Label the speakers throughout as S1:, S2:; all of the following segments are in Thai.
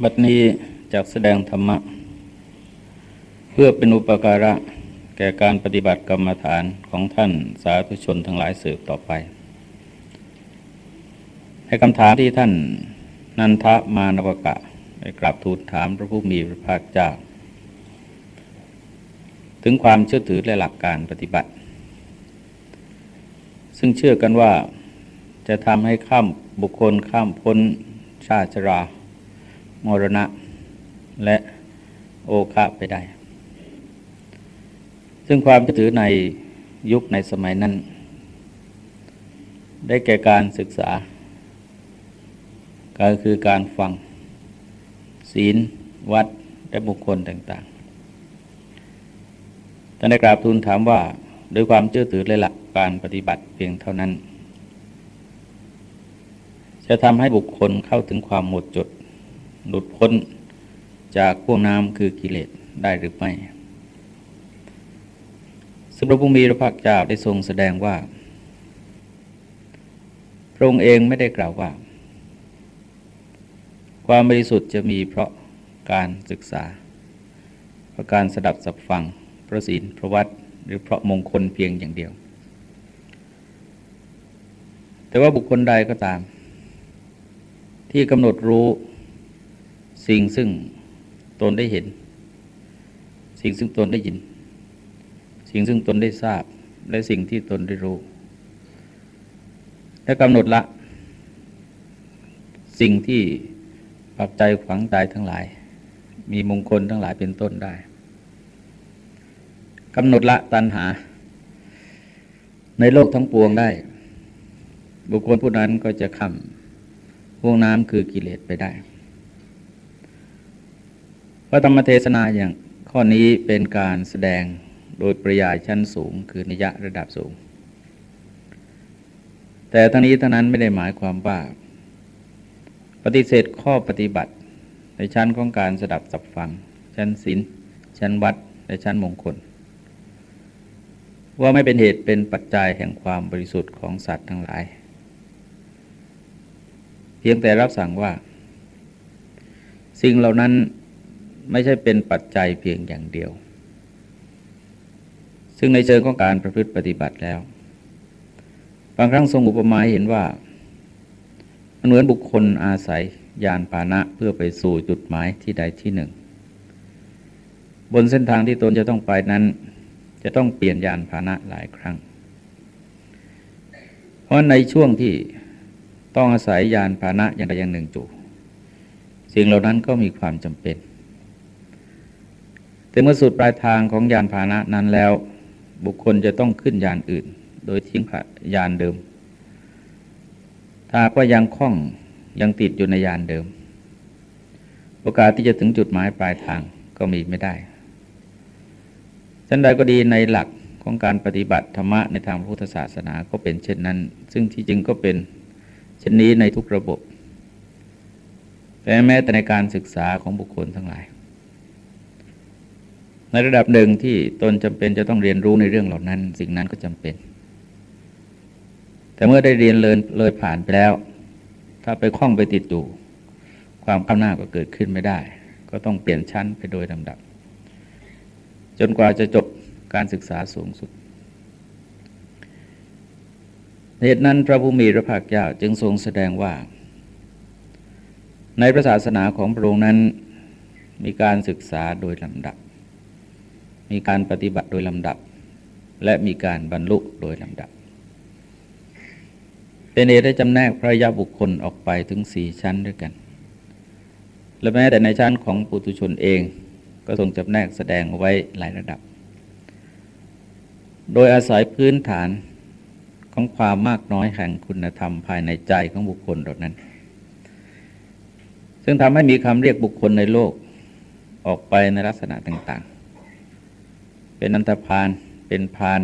S1: บัดนี้จากแสดงธรรมะ เพื่อเป็นอุปการะแก่การปฏิบัติกรรมฐานของท่านสาธุชนทั้งหลายสืบต่อไป ให้คำถามที่ท่านนันทมานวกะได้กราบทูลถามพระผู้มีพระภาคเจ้า ถึงความเชื่อถือและหลักการปฏิบัติ ซึ่งเชื่อกันว่าจะทำให้ข้ามบุคคลข้ามพ้นชาติชรา มรณะ และโอคะไปได้ ซึ่งความเชื่อถือในยุคในสมัยนั้น ได้แก่การศึกษา ก็คือการฟัง ศีล วัด และบุคคลต่างๆท่านได้กราบทูลถามว่าด้วยความเชื่อถือและหลักการปฏิบัติเพียงเท่านั้น จะทำให้บุคคลเข้าถึงความหมดจด หลุดพ้นจากพวกน้ำคือกิเลสได้หรือไม่ซึ่งพระพุทธมีพระภาคเจ้าได้ทรงแสดงว่า พระองค์เองไม่ได้กล่าวว่า ความบริสุทธิ์จะมีเพราะการศึกษา เพราะการสดับสับฟังพระศีลพระวัดหรือเพราะมงคลเพียงอย่างเดียว แต่ว่าบุคคลใดก็ตาม ที่กำหนดรู้ สิ่งซึ่งตนได้เห็น สิ่งซึ่งตนได้ยิน สิ่งซึ่งตนได้ทราบ และสิ่งที่ตนได้รู้ และกำหนดละ สิ่งที่ปักใจขวางใจทั้งหลาย มีมงคลทั้งหลายเป็นต้นได้กำหนดละตัณหา ในโลกทั้งปวงได้ บุคคลผู้นั้นก็จะข้ามห่วงน้ำคือกิเลสไปได้ พระธรรมเทศนาอย่างข้อนี้เป็นการแสดงโดยปริยายชั้นสูง คือนิยะระดับสูง แต่ทั้งนี้ทั้งนั้นไม่ได้หมายความว่า ปฏิเสธข้อปฏิบัติ ในชั้นของการสดับสับฟัง ชั้นศีลชั้นวัดและชั้นมงคล ว่าไม่เป็นเหตุเป็นปัจจัยแห่งความบริสุทธิ์ของสัตว์ทั้งหลาย เพียงแต่รับสั่งว่า สิ่งเหล่านั้น ไม่ใช่เป็นปัจจัยเพียงอย่างเดียว ซึ่งในเชิงของการประพฤติปฏิบัติแล้ว บางครั้งทรงอุปมาเห็นว่ามันเหมือนบุคคลอาศัยยานพาหนะเพื่อไปสู่จุดหมายที่ใดที่หนึ่ง บนเส้นทางที่ตนจะต้องไปนั้น จะต้องเปลี่ยนยานพาหนะหลายครั้ง เพราะในช่วงที่ต้องอาศัยยานพาหนะอย่างใดอย่างหนึ่งจู่สิ่งเหล่านั้นก็มีความจำเป็น แต่เมื่อสุดปลายทางของยานพาหนะนั้นแล้ว บุคคลจะต้องขึ้นยานอื่น โดยทิ้งยานเดิม ถ้าว่ายังคล้องยังติดอยู่ในยานเดิม โอกาสที่จะถึงจุดหมายปลายทางก็มีไม่ได้ฉันใดก็ดีในหลักของการปฏิบัติธรรมะในทางพุทธศาสนาก็เป็นเช่นนั้น ซึ่งที่จริงก็เป็นเช่นนี้ในทุกระบบแต่แม้แต่ในการศึกษาของบุคคลทั้งหลาย ในระดับหนึ่งที่ตนจำเป็นจะต้องเรียนรู้ในเรื่องเหล่านั้น สิ่งนั้นก็จำเป็น แต่เมื่อได้เรียนเลยเลยผ่านไปแล้ว ถ้าไปคล้องไปติดอยู่ความข้าวหน้าก็เกิดขึ้นไม่ได้ ก็ต้องเปลี่ยนชั้นไปโดยลำดับ จนกว่าจะจบการศึกษาสูงสุดเหตุนั้นพระผู้มีพระภาคเจ้าจึงทรงแสดงว่า ในพระศาสนาของพระองค์นั้นมีการศึกษาโดยลำดับ มีการปฏิบัติโดยลำดับ และมีการบรรลุโดยลำดับ เป็นเอได้จำแนกพระยาบุคคลออกไปถึงสี่ชั้นด้วยกัน และแม้แต่ในชั้นของปุถุชนเองก็ทรงจำแนกแสดงไว้หลายระดับ โดยอาศัยพื้นฐานของความมากน้อยแห่งคุณธรรมภายในใจของบุคคลเหล่านั้น ซึ่งทำให้มีคำเรียกบุคคลในโลกออกไปในลักษณะต่าง เป็นอันตพาน เป็นพาน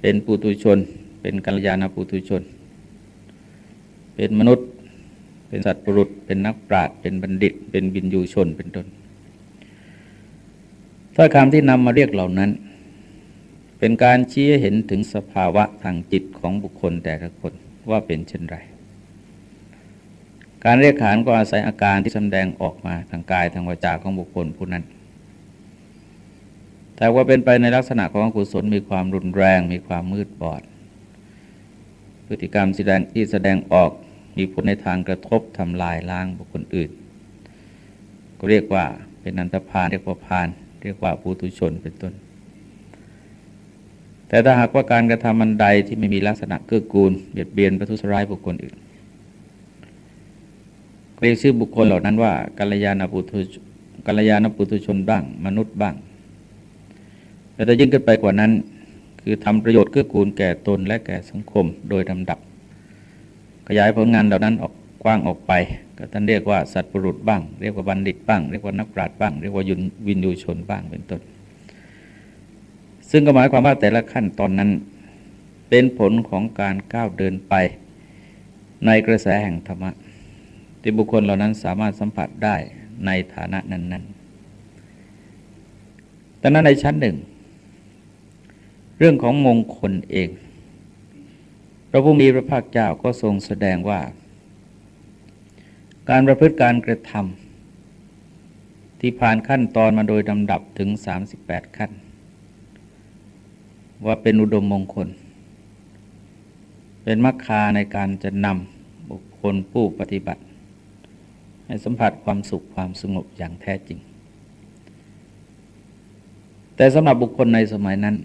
S1: เป็นปุตุชน เป็นกัลยาณปุตุชน เป็นมนุษย์ เป็นสัตว์ปรุษเป็นนักปราชญ์เป็นบัณฑิต เป็นบินยูชนเป็นต้นถ้อยคำที่นำมาเรียกเหล่านั้น เป็นการชี้เห็นถึงสภาวะทางจิตของบุคคลแต่ละคนว่าเป็นเช่นไร การเรียกขานก็อาศัยอาการที่แสดงออกมาทางกายทางวาจาของบุคคลผู้นั้น แต่ว่าเป็นไปในลักษณะของอกุศลมีความรุนแรง มีความมืดบอด พฤติกรรมแสดงที่แสดงออกมีผลในทางกระทบทำลายล้างบุคคลอื่น ก็เรียกว่าเป็นอันตพานเรียกว่าพาน เรียกว่าปุถุชนเป็นต้น แต่ถ้าหากว่าการกระทำมันใดที่ไม่มีลักษณะเกื้อกูลเบียดเบียนประทุษร้ายบุคคลอื่นเรียกชื่อบุคคลเหล่านั้นว่ากัลยาณปุถุกัลยาณปุถุชนบ้าง มนุษย์บ้าง แต่ถ้ายิ่งขึ้นไปกว่านั้น คือทำประโยชน์เกื้อกูลแก่ตนและแก่สังคมโดยลำดับ ขยายผลงานเหล่านั้นออกกว้างออกไป ก็ท่านเรียกว่าสัตว์ปรุษบ้าง เรียกว่าบัณฑิตบ้าง เรียกว่านักปราชญ์บ้าง เรียกว่ายุนวินยูชนบ้างเป็นต้น ซึ่งก็หมายความว่าแต่ละขั้นตอนนั้น เป็นผลของการก้าวเดินไป ในกระแสแห่งธรรมะที่บุคคลเหล่านั้นสามารถสัมผัสได้ในฐานะนั้น ๆ แต่นั้นในชั้นหนึ่ง เรื่องของมงคลเอง พระผู้มีพระภาคเจ้าก็ทรงแสดงว่า การประพฤติการกระทำที่ผ่านขั้นตอนมาโดยลำดับถึง 38 ขั้น ว่าเป็นอุดมมงคล เป็นมรรคาในการจะนำบุคคลผู้ปฏิบัติ ให้สัมผัสความสุขความสงบอย่างแท้จริง แต่สำหรับบุคคลในสมัยนั้น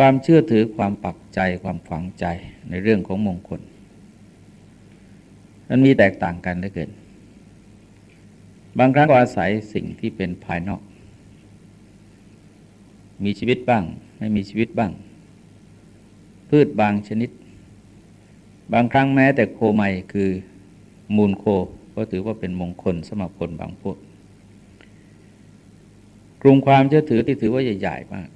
S1: ความเชื่อถือความปักใจความฝังใจในเรื่องของมงคล มันมีแตกต่างกันเหลือเกิน บางครั้งก็อาศัยสิ่งที่เป็นภายนอก มีชีวิตบ้าง ไม่มีชีวิตบ้าง พืชบางชนิด บางครั้งแม้แต่โคไมคือมูลโคก็ถือว่าเป็นมงคลสำหรับคนบางพวกกลุ่มความเชื่อถือที่ถือว่าใหญ่ๆมาก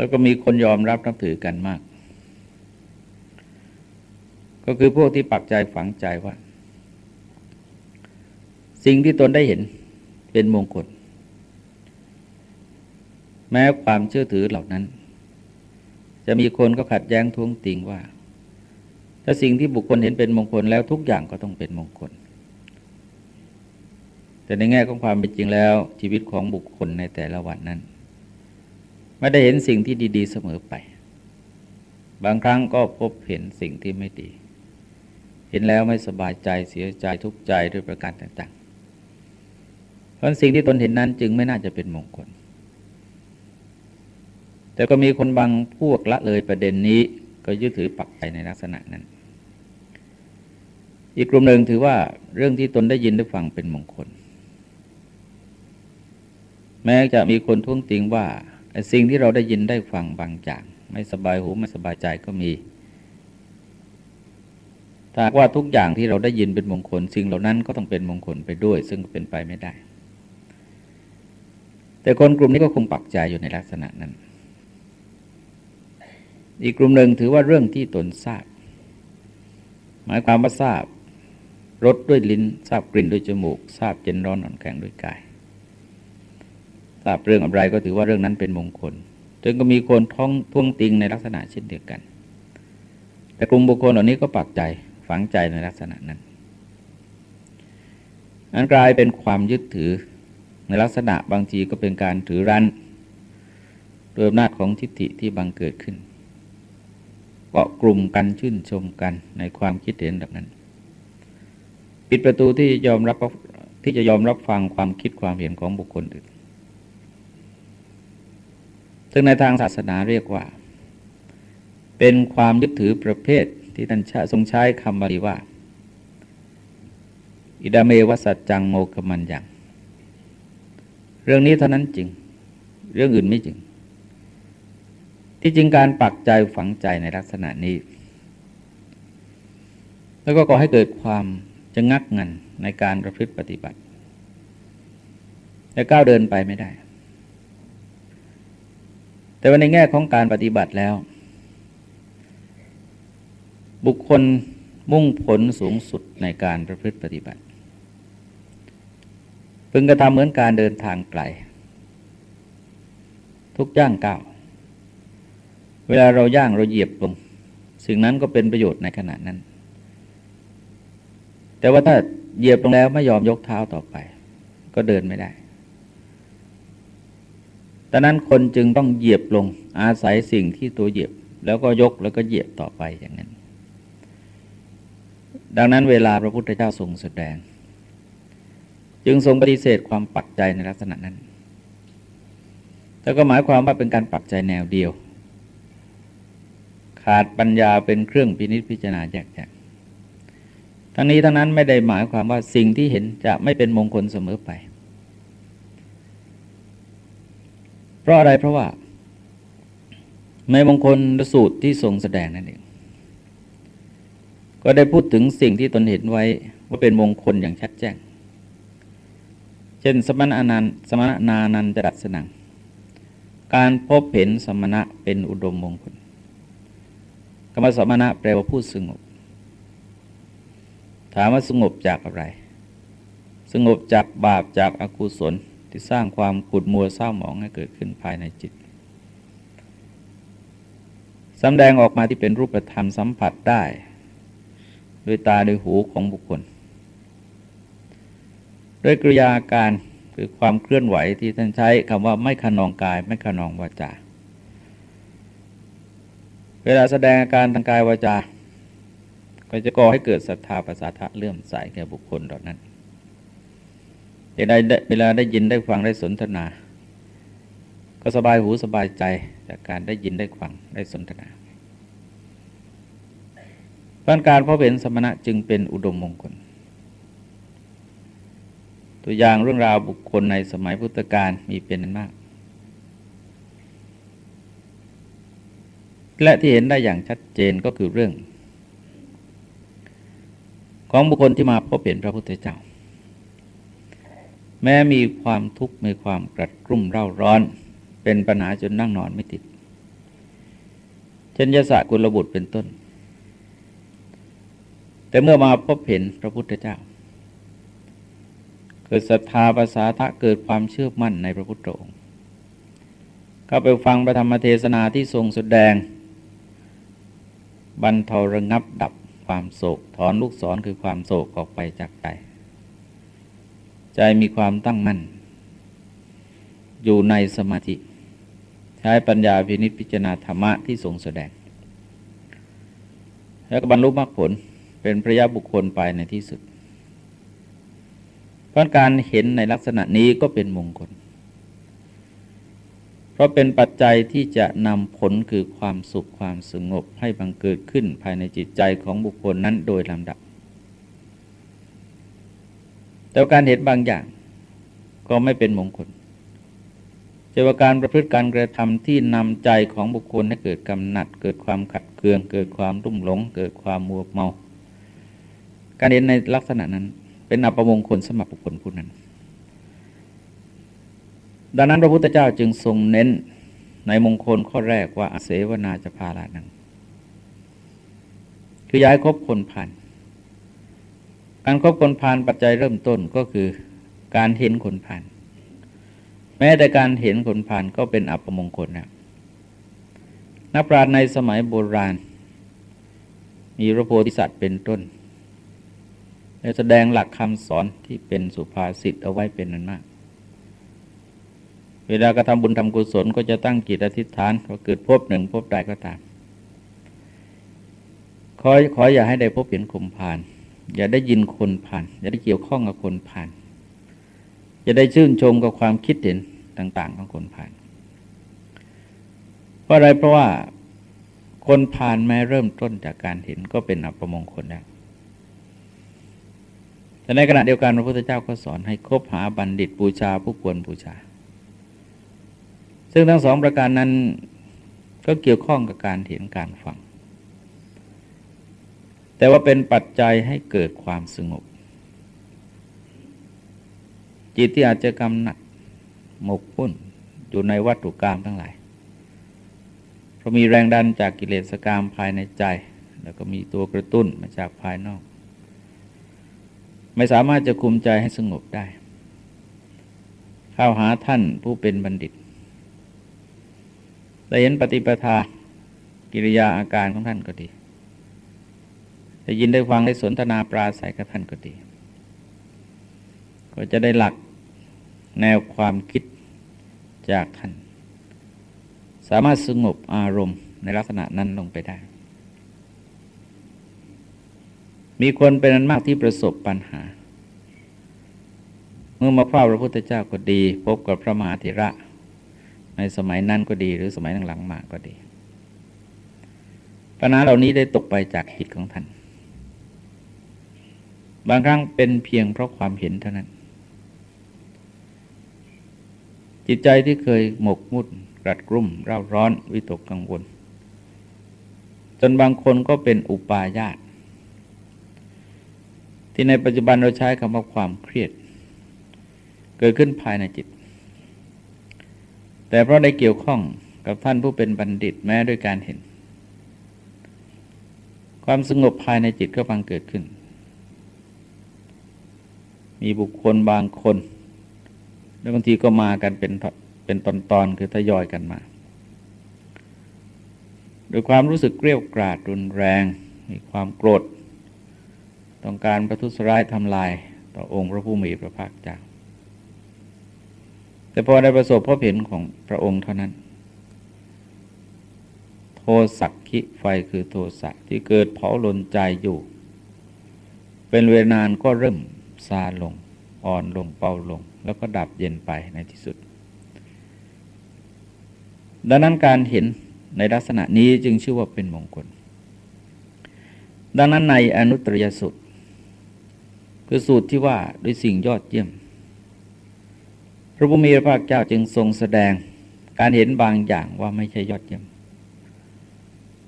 S1: แล้วก็มีคนยอมรับนับถือกันมาก ก็คือพวกที่ปักใจฝังใจว่า สิ่งที่ตนได้เห็นเป็นมงคล แม้ความเชื่อถือเหล่านั้น จะมีคนก็ขัดแย้งท้วงติงว่า ถ้าสิ่งที่บุคคลเห็นเป็นมงคลแล้วทุกอย่างก็ต้องเป็นมงคลแต่ในแง่ของความเป็นจริงแล้วชีวิตของบุคคลในแต่ละวันนั้น ไม่ได้เห็นสิ่งที่ดี ๆ เสมอไป บางครั้งก็พบเห็นสิ่งที่ไม่ดี เห็นแล้วไม่สบายใจเสียใจทุกข์ใจด้วยประการต่างๆ เพราะสิ่งที่ตนเห็นนั้นจึงไม่น่าจะเป็นมงคล แต่ก็มีคนบางพวกละเลยประเด็นนี้ก็ยึดถือปักใจในลักษณะนั้น อีกกลุ่มหนึ่งถือว่าเรื่องที่ตนได้ยินได้ฟังเป็นมงคล แม้จะมีคนท้วงติงว่า สิ่งที่เราได้ยินได้ฟังบางอย่าง ไม่สบายหูไม่สบายใจก็มีถ้าว่าทุกอย่างที่เราได้ยินเป็นมงคล สิ่งเหล่านั้นก็ต้องเป็นมงคลไปด้วย ซึ่งเป็นไปไม่ได้ แต่คนกลุ่มนี้ก็คงปักใจอยู่ในลักษณะนั้น อีกกลุ่มหนึ่งถือว่าเรื่องที่ตนทราบ หมายความว่าทราบรสด้วยลิ้น ทราบกลิ่นด้วยจมูก ทราบเย็นร้อนอ่อนแข็งด้วยกาย ทราบเรื่องอะไรก็ถือว่าเรื่องนั้นเป็นมงคลจนก็มีคนท้องท่วงติงในลักษณะเช่นเดียวกัน แต่กลุ่มบุคคลเหล่านี้ก็ปักใจฝังใจในลักษณะนั้นอันกลายเป็นความยึดถือในลักษณะบางทีก็เป็นการถือรั้นโดยอำนาจของทิฏฐิที่บังเกิดขึ้นเกาะกลุ่มกันชื่นชมกันในความคิดเห็นแบบนั้น ปิดประตูที่ยอมรับที่จะยอมรับฟังความคิดความเห็นของบุคคลอื่น ซึ่งในทางศาสนาเรียกว่า เป็นความยึดถือประเภทที่ท่านทรงใช้คำบาลีว่า อิดาเมวสัจจังโมกมันยัง เรื่องนี้เท่านั้นจริง เรื่องอื่นไม่จริง ที่จริงการปักใจฝังใจในลักษณะนี้ แล้วก็ก่อให้เกิดความจะงักงันในการประพฤติปฏิบัติ และก้าวเดินไปไม่ได้ แต่ว่าในแง่ของการปฏิบัติแล้ว บุคคลมุ่งผลสูงสุดในการประพฤติปฏิบัติ พึงกระทำเหมือนการเดินทางไกล ทุกย่างก้าว เวลาเราย่างเราเหยียบลง สิ่งนั้นก็เป็นประโยชน์ในขณะนั้น แต่ว่าถ้าเหยียบลงแล้วไม่ยอมยกเท้าต่อไป ก็เดินไม่ได้ ดังนั้นคนจึงต้องเหยียบลงอาศัยสิ่งที่ตัวเหยียบ แล้วก็ยกแล้วก็เหยียบต่อไปอย่างนั้น ดังนั้นเวลาพระพุทธเจ้าทรงแสดง จึงทรงปฏิเสธความปักใจในลักษณะนั้น แต่ก็หมายความว่าเป็นการปักใจแนวเดียว ขาดปัญญาเป็นเครื่องพินิจพิจารณาแยกแยะทั้งนี้ทั้งนั้นไม่ได้หมายความว่าสิ่งที่เห็นจะไม่เป็นมงคลเสมอไปเพ ราะอะไรเพราะว่า ในมงคลสูตรที่ทรงแสดงนั่นเอง ก็ได้พูดถึงสิ่งที่ตนเห็นไว้ว่าเป็นมงคลอย่างชัดแจ้ง เช่น สมณะนันสมณะนานันจรัสนัง การพบเห็นสมณะเป็นอุดมมงคลคำว่าสมณะแปลว่าผู้สงบ ถามว่าสงบจากอะไร สงบจากบาปจากอากุศล ที่สร้างความขุดมัวเศร้าหมองให้เกิดขึ้นภายในจิตสำแดงออกมาที่เป็นรูปธรรมสัมผัสได้ ด้วยตาด้วยหูของบุคคล ด้วยกริยาการคือความเคลื่อนไหวที่ท่านใช้คำว่าไม่ขนองกายไม่ขนองวาจา เวลาแสดงอาการทางกายวาจา ก็จะก่อให้เกิดศรัทธาประสาทะเลื่อมใสแก่บุคคลเหล่านั้น เวลาเวลาได้ยินได้ฟังได้สนทนา ก็สบายหูสบายใจจากการได้ยินได้ฟังได้สนทนาพันการพบเห็นสมณะจึงเป็นอุดมมงคล ตัวอย่างเรื่องราวบุคคลในสมัยพุทธกาลมีเป็นนั้นมาก และที่เห็นได้อย่างชัดเจนก็คือเรื่อง ของบุคคลที่มาพบเห็นพระพุทธเจ้า แม้มีความทุกข์มีความกรัดกรุ่มเร่าร้อน เป็นปัญหาจนนั่งนอนไม่ติด เช่นยศกุลบุตรเป็นต้น แต่เมื่อมาพบเห็นพระพุทธเจ้า เกิดศรัทธาภาษาทะเกิดความเชื่อมั่นในพระพุทธองค์เขาไปฟังพระธรรมเทศนาที่ทรงแสดง บรรเทาระงับดับความโศก ถอนลูกศรคือความโศกออกไปจากใจ ใจมีความตั้งมั่น อยู่ในสมาธิ ใช้ปัญญาพินิจพิจารณาธรรมะที่ทรงแสดง แล้วก็บรรลุมรรคผลเป็นพระยาบุคคลไปในที่สุด เพราะการเห็นในลักษณะนี้ก็เป็นมงคล เพราะเป็นปัจจัยที่จะนำผลคือความสุขความสงบให้บังเกิดขึ้นภายในจิตใจของบุคคลนั้นโดยลำดับ แต่การเห็นบางอย่างก็ไม่เป็นมงคลจะว่าการประพฤติการกระทำที่นำใจของบุคคลให้เกิดกำหนัด เกิดความขัดเคือง เกิดความรุ่มหลง เกิดความมัวเมา การเห็นในลักษณะนั้น เป็นอัปมงคลสมหรับบุคคลผู้นั้น ดังนั้นพระพุทธเจ้าจึงทรงเน้นในมงคลข้อแรกว่าอเสวนาจะพาลานัง คือย้ายคบคนผ่าน การคบคนผ่านปัจจัยเริ่มต้นก็คือการเห็นคนผ่าน แม้แต่การเห็นคนผ่านก็เป็นอัปมงคลนะนักปราชญ์ในสมัยโบราณ มีพระโพธิสัตว์เป็นต้นและแสดงหลักคำสอนที่เป็นสุภาษิตเอาไว้เป็นนั้นมาก เวลากระทำบุญทำกุศลก็จะตั้งกิจอธิษฐานว่าเกิดพบหนึ่งพบใดก็ตามขอขออย่าให้ได้พบเห็นคมผ่าน อย่าได้ยินคนผ่าน อย่าได้เกี่ยวข้องกับคนผ่าน อย่าได้ชื่นชมกับความคิดเห็นต่าง ๆ ของคนผ่าน เพราะอะไรเพราะว่าคนผ่านแม้เริ่มต้นจากการเห็นก็เป็นอัปมงคลแล้วแต่ในขณะเดียวกันพระพุทธเจ้าก็สอนให้คบหาบัณฑิตบูชาผู้ควรบูชา ซึ่งทั้งสองประการนั้นก็เกี่ยวข้องกับการเห็นการฟัง แต่ว่าเป็นปัจจัยให้เกิดความสงบ จิตที่อาจจะกำหนัดหมกพุ่นอยู่ในวัตถุกรรมทั้งหลายเพราะมีแรงดันจากกิเลสกรรมภายในใจ แล้วก็มีตัวกระตุ้นมาจากภายนอก ไม่สามารถจะคุมใจให้สงบได้ เข้าหาท่านผู้เป็นบัณฑิตได้เห็นปฏิปทากิริยาอาการของท่านก็ดี ได้ยินได้ฟังได้สนทนาปราศัยกับท่านก็ดี ก็จะได้หลักแนวความคิดจากท่าน สามารถสงบอารมณ์ในลักษณะนั้นลงไปได้ มีคนเป็นอันมากที่ประสบปัญหา เมื่อมาเฝ้าพระพุทธเจ้าก็ดี พบกับพระมหาเถระ ในสมัยนั้นก็ดีหรือสมัยหลังๆมาก็ดีปัญหาเหล่านี้ได้ตกไปจากจิตของท่าน บางครั้งเป็นเพียงเพราะความเห็นเท่านั้น จิตใจที่เคยหมกมุ่นรัดกรุ่มเร่าร้อนวิตกกังวล จนบางคนก็เป็นอุปาญาตที่ในปัจจุบันเราใช้คำว่าความเครียด เกิดขึ้นภายในจิต แต่เพราะได้เกี่ยวข้องกับท่านผู้เป็นบัณฑิตแม้ด้วยการเห็น ความสงบภายในจิตก็บังเกิดขึ้น มีบุคคลบางคน แล้วบางทีก็มากันเป็นเป็นตอนๆคือทยอยกันมา โดยความรู้สึกเกลียวกราดรุนแรง มีความโกรธ ต้องการประทุษร้ายทำลายต่อองค์พระผู้มีพระภาคเจ้าแต่พอได้ประสบพบเห็นของพระองค์เท่านั้น โทสักขิไฟคือโทสะที่เกิดเผาลนใจอยู่ เป็นเวลานานก็เริ่ม ซาลง อ่อนลงเบาลง แล้วก็ดับเย็นไปในที่สุด ดังนั้นการเห็นในลักษณะนี้จึงชื่อว่าเป็นมงคล ดังนั้นในอนุตรยสุตคือสูตรที่ว่าด้วยสิ่งยอดเยี่ยม พระพุทธมีพระภาคเจ้าจึงทรงแสดงการเห็นบางอย่างว่าไม่ใช่ยอดเยี่ยม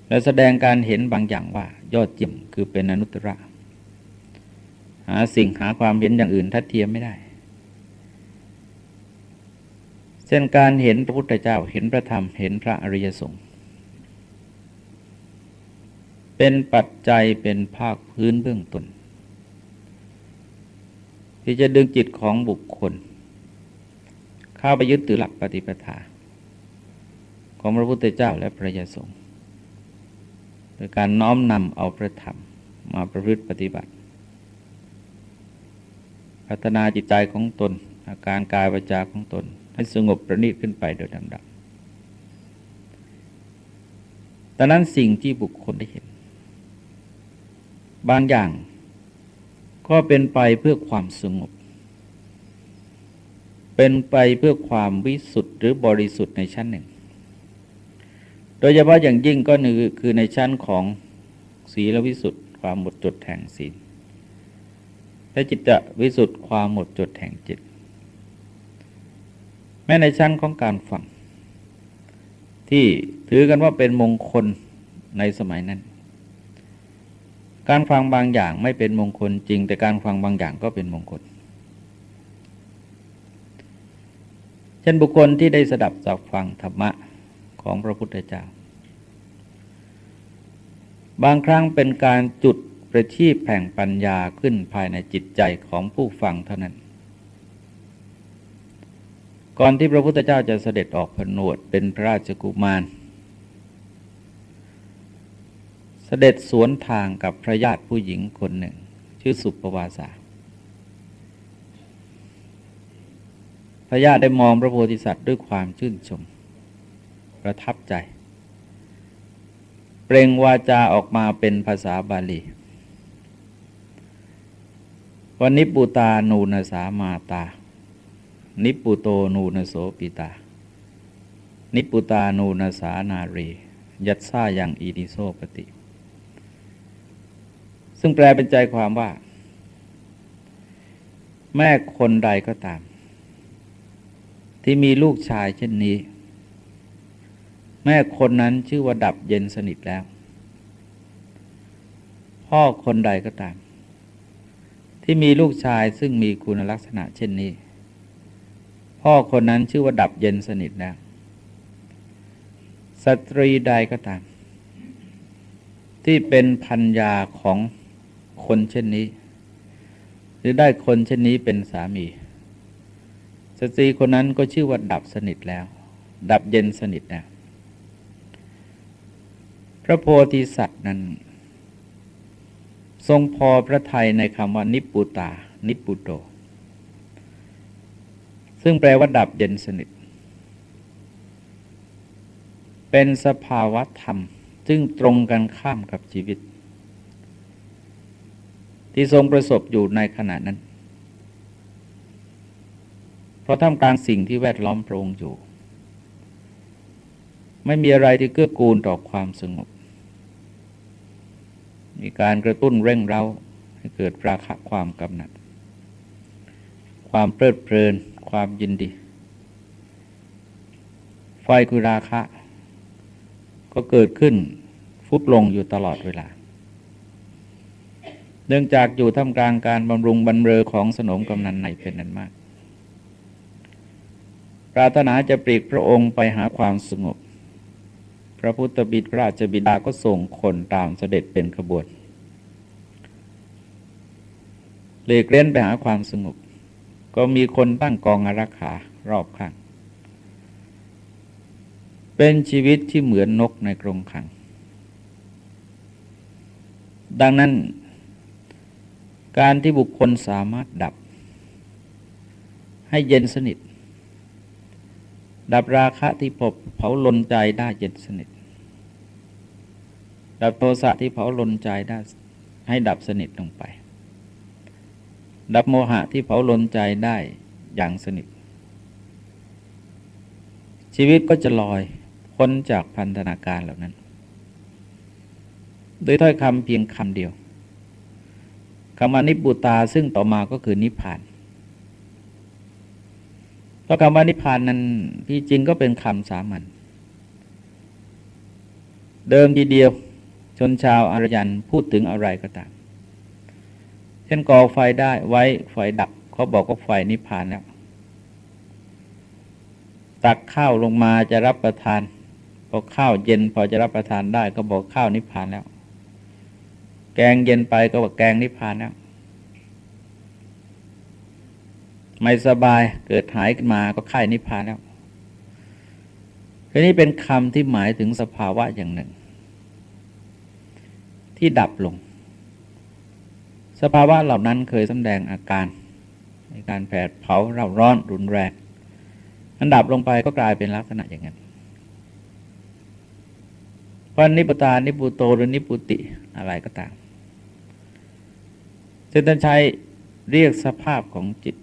S1: และแสดงการเห็นบางอย่างว่ายอดเยี่ยมคือเป็นอนุตตร หาสิ่งหาความเห็นอย่างอื่นทัดเทียมไม่ได้ เช่นการเห็นพระพุทธเจ้าเห็นพระธรรมเห็นพระอริยสงฆ์เป็นปัจจัยเป็นภาคพื้นเบื้องต้นที่จะดึงจิตของบุคคล เข้าไปยึดถือหลักปฏิปทา ของพระพุทธเจ้าและพระยสงฆ์โดยการน้อมนำเอาพระธรรมมาประพฤติปฏิบัติ พัฒนาจิตใจของตน อาการกายวาจาของตน ให้สงบประณีตขึ้นไปโดยลำดับดังนั้นสิ่งที่บุคคลได้เห็น บางอย่างก็เป็นไปเพื่อความสงบ เป็นไปเพื่อความวิสุทธิ์หรือบริสุทธิ์ในชั้นหนึ่ง โดยเฉพาะอย่างยิ่งก็คือในชั้นของศีลวิสุทธิ์ความหมดจดแห่งศีล และจิตจะวิสุทธิ์ความหมดจดแห่งจิต แม้ในชั้นของการฟัง ที่ถือกันว่าเป็นมงคลในสมัยนั้น การฟังบางอย่างไม่เป็นมงคลจริง แต่การฟังบางอย่างก็เป็นมงคล เช่นบุคคลที่ได้สดับจากฟังธรรมะของพระพุทธเจ้า บางครั้งเป็นการจุด ประชีพแห่งปัญญาขึ้นภายในจิตใจของผู้ฟังเท่านั้น ก่อนที่พระพุทธเจ้าจะเสด็จออกผนวดเป็นพระราชกุมาร เสด็จสวนทางกับพระญาติผู้หญิงคนหนึ่ง ชื่อสุปวาสาพระญาติได้มองพระโพธิสัตว์ด้วยความชื่นชม ประทับใจ เปล่งวาจาออกมาเป็นภาษาบาลี วันนิปุตานูนสามาตา นิปุโตนูนโสปิตา นิพพุตานูนสานารียัสสายังอีทิโส ปติ ซึ่งแปลเป็นใจความว่า แม่คนใดก็ตาม ที่มีลูกชายเช่นนี้ แม่คนนั้นชื่อว่าดับเย็นสนิทแล้ว พ่อคนใดก็ตาม ที่มีลูกชายซึ่งมีคุณลักษณะเช่นนี้ พ่อคนนั้นชื่อว่าดับเย็นสนิทแล้วสตรีใดก็ตาม ที่เป็นพัญญาของคนเช่นนี้ หรือได้คนเช่นนี้เป็นสามี สตรีคนนั้นก็ชื่อว่าดับสนิทแล้ว ดับเย็นสนิทแล้วพระโพธิสัตว์นั้น ทรงพอพระทัยในคำว่านิปุตา นิปุโต ซึ่งแปลว่าดับเย็นสนิท เป็นสภาวะธรรม ซึ่งตรงกันข้ามกับชีวิต ที่ทรงประสบอยู่ในขณะนั้น เพราะท่ามกลางสิ่งที่แวดล้อมพระองค์อยู่ ไม่มีอะไรที่เกื้อกูลต่อความสงบ มีการกระตุ้นเร่งเร้าให้เกิดราคะความกำหนัด ความเพลิดเพลิน ความยินดี ไฟคือราคะ ก็เกิดขึ้นฟุบลงอยู่ตลอดเวลา เนื่องจากอยู่ท่ามกลางการบำรุงบรรเรอของสนมกำนันในเป็นนั้นมาก ปรารถนาจะปลีกพระองค์ไปหาความสงบ พระพุทธบิดราชบิดาก็ส่งคนตามเสด็จเป็นขบวนเลีกเล่นไปหาความสงบก็มีคนตั้งกองอารักขารอบข้าง เป็นชีวิตที่เหมือนนกในกรงขัง ดังนั้น การที่บุคคลสามารถดับ ให้เย็นสนิท ดับราคะที่พบเผาลนใจได้เย็นสนิท ดับโทสะที่เผาลนใจได้ให้ดับสนิทลงไป ดับโมหะที่เผาลนใจได้อย่างสนิท ชีวิตก็จะลอยพ้นจากพันธนาการเหล่านั้น โดยถ้อยคำเพียงคำเดียวคำว่านิบุตาซึ่งต่อมาก็คือนิพพานเพราะคำว่านิพพานนั้นที่จริงก็เป็นคำสามัญเดิมทีเดียว ชนชาวอารยันพูดถึงอะไรก็ตาม เช่นก่อไฟได้ไว้ไฟดับเขาบอกว่าไฟนิพพานแล้วตักข้าวลงมาจะรับประทาน พอข้าวเย็นพอจะรับประทานได้ ก็บอกข้าวนิพพานแล้ว แกงเย็นไปก็บอกแกงนิพพานแล้ว ไม่สบายเกิดหายขึ้นมาก็ไข้นิพพานแล้วทีนี้เป็นคำที่หมายถึงสภาวะอย่างหนึ่ง ที่ดับลง สภาวะเหล่านั้นเคยสำแดงอาการ ในการแผดเผาเราร้อนรุนแรงอันดับลงไปก็กลายเป็นลักษณะอย่างนั้นเพราะนิพตา นิปุโตหรือนิปุติอะไรก็ตามจต้องใช้เรียกสภาพของจิต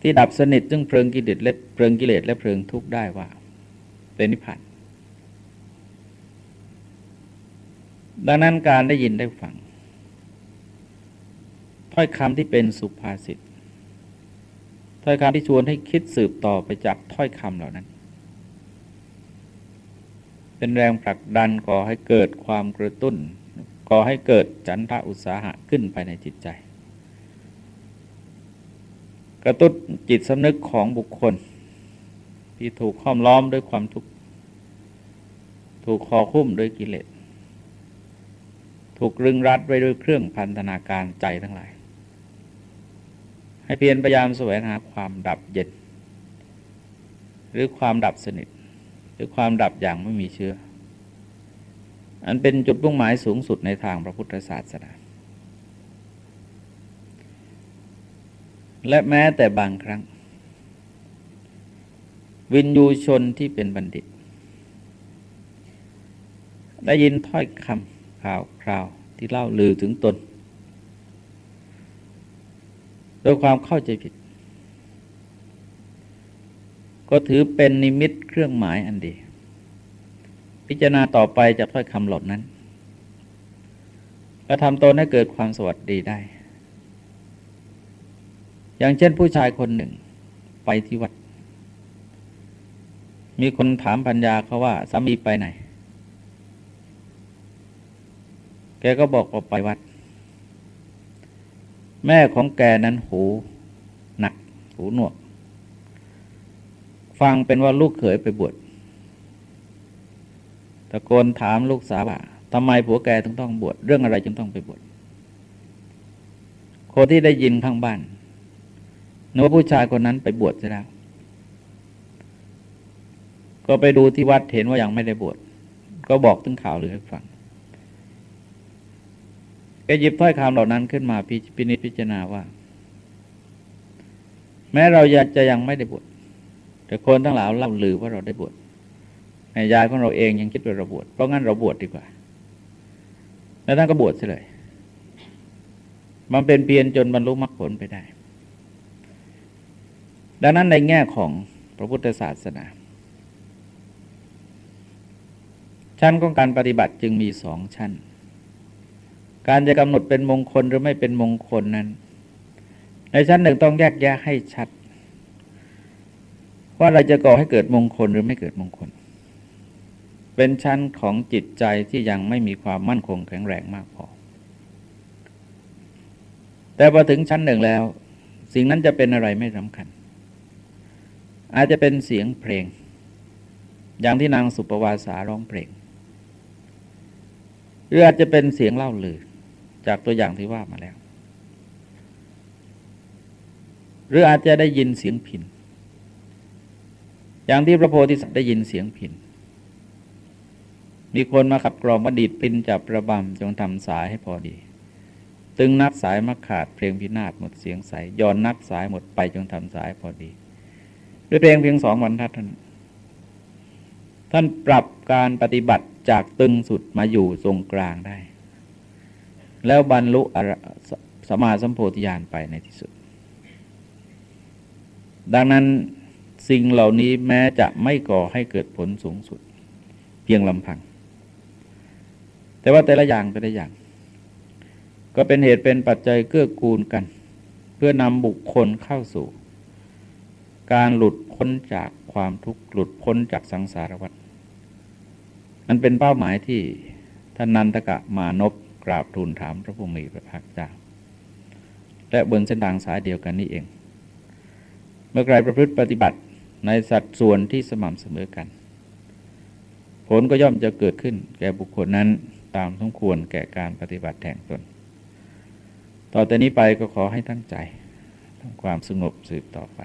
S1: ที่ดับสนิทซึ่งเพลิงกิเลสและเพลิงกิเลสและเพลิงทุกข์ได้ว่า เป็นนิพพาน ดังนั้นการได้ยินได้ฟังถ้อยคำที่เป็นสุภาษิตถ้อยคำที่ชวนให้คิดสืบต่อไปจากถ้อยคำเหล่านั้น เป็นแรงผลักดันก่อให้เกิดความกระตุ้นก่อให้เกิดจันทะอุตสาหะขึ้นภายในจิตใจ กระตุ้นจิตสำนึกของบุคคล ที่ถูกห้อมล้อมด้วยความทุกข์ถูกคอคุ้มด้วยกิเลส ถูกรึงรัดไว้ด้วยเครื่องพันธนาการใจทั้งหลาย ให้เพียรพยายามแสวงหาความดับเย็น หรือความดับสนิท หรือความดับอย่างไม่มีเชื้อ อันเป็นจุดมุ่งหมายสูงสุดในทางพระพุทธศาสนา และแม้แต่บางครั้ง วินยูชนที่เป็นบัณฑิต ได้ยินถ้อยคำ ข่าวคราวที่เล่าลือถึงตนโดยความเข้าใจผิด ก็ถือเป็นนิมิตเครื่องหมายอันดี พิจารณาต่อไปจากถ้อยคำหลดนั้นและทำตนให้เกิดความสวัสดีได้ อย่างเช่นผู้ชายคนหนึ่งไปที่วัด มีคนถามปัญญาเขาว่าสามีไปไหน แกก็บอกว่าไปวัด แม่ของแกนั้นหูหนัก หูหนวก ฟังเป็นว่าลูกเขยไปบวชตะโกนถามลูกสาวว่าทำไมผัวแกถึงต้องบวชเรื่องอะไรจึงต้องไปบวชคนที่ได้ยินข้างบ้านนึกว่าผู้ชายคนนั้นไปบวชใช่แล้ว ก็ไปดูที่วัดเห็นว่ายังไม่ได้บวชก็บอกถึงข่าวหรือให้ฟัง กหยิบถ้อยคำเหล่านั้นขึ้นมาพิพินิจพิจารณาว่า แม้เราอยากจะยังไม่ได้บวชแต่คนทั้งหลายเล่าลือว่าเราได้บวชแม่ยายของเราเองยังคิดว่าเราบวชเพราะงั้นเราบวชดีกว่า แล้วท่านก็บวชเสียเลย มันเป็นเพียรจนบรรลุมรรคผลไปได้ ดังนั้นในแง่ของพระพุทธศาสนาชั้นของการปฏิบัติจึงมีสองชั้น การจะกำหนดเป็นมงคลหรือไม่เป็นมงคลนั้น ในชั้นหนึ่งต้องแยกแยะให้ชัด ว่าเราจะก่อให้เกิดมงคลหรือไม่เกิดมงคล เป็นชั้นของจิตใจที่ยังไม่มีความมั่นคงแข็งแรงมากพอ แต่พอถึงชั้นหนึ่งแล้ว สิ่งนั้นจะเป็นอะไรไม่สำคัญ อาจจะเป็นเสียงเพลง อย่างที่นางสุปวาสาร้องเพลงหรืออาจจะเป็นเสียงเล่าลือ จากตัวอย่างที่ว่ามาแล้ว หรืออาจจะได้ยินเสียงพินอย่างที่พระโพธิสัตว์ได้ยินเสียงพินมีคนมาขับกรองมาดีดปินจับระบำจงทำสายให้พอดี ตึงนักสายมาขาดเพลงพินาศหมดเสียงใสย้อนนักสายหมดไปจงทำสายพอดีด้วยเพลงเพียงสองวันทัดท่านท่านปรับการปฏิบัติจากตึงสุดมาอยู่ตรงกลางได้ แล้วบรรลุสมาสัมโพธิญาณไปในที่สุด ดังนั้นสิ่งเหล่านี้แม้จะไม่ก่อให้เกิดผลสูงสุด เพียงลำพัง แต่ว่าแต่ละอย่างแต่ละอย่าง ก็เป็นเหตุเป็นปัจจัยเกื้อกูลกัน เพื่อนำบุคคลเข้าสู่ การหลุดพ้นจากความทุกข์หลุดพ้นจากสังสารวัฏมันเป็นเป้าหมายที่ท่านนันทกะมานพ กราบทูลถามพระผู้มีพระภาคเจ้า และบนเส้นทางสายเดียวกันนี่เอง เมื่อใครประพฤติปฏิบัติในสัดส่วนที่สม่ำเสมอกัน ผลก็ย่อมจะเกิดขึ้น แก่บุคคลนั้นตามสมควรแก่การปฏิบัติแห่งตน ต่อแต่นี้ไปก็ขอให้ตั้งใจทำความสงบสืบต่อไป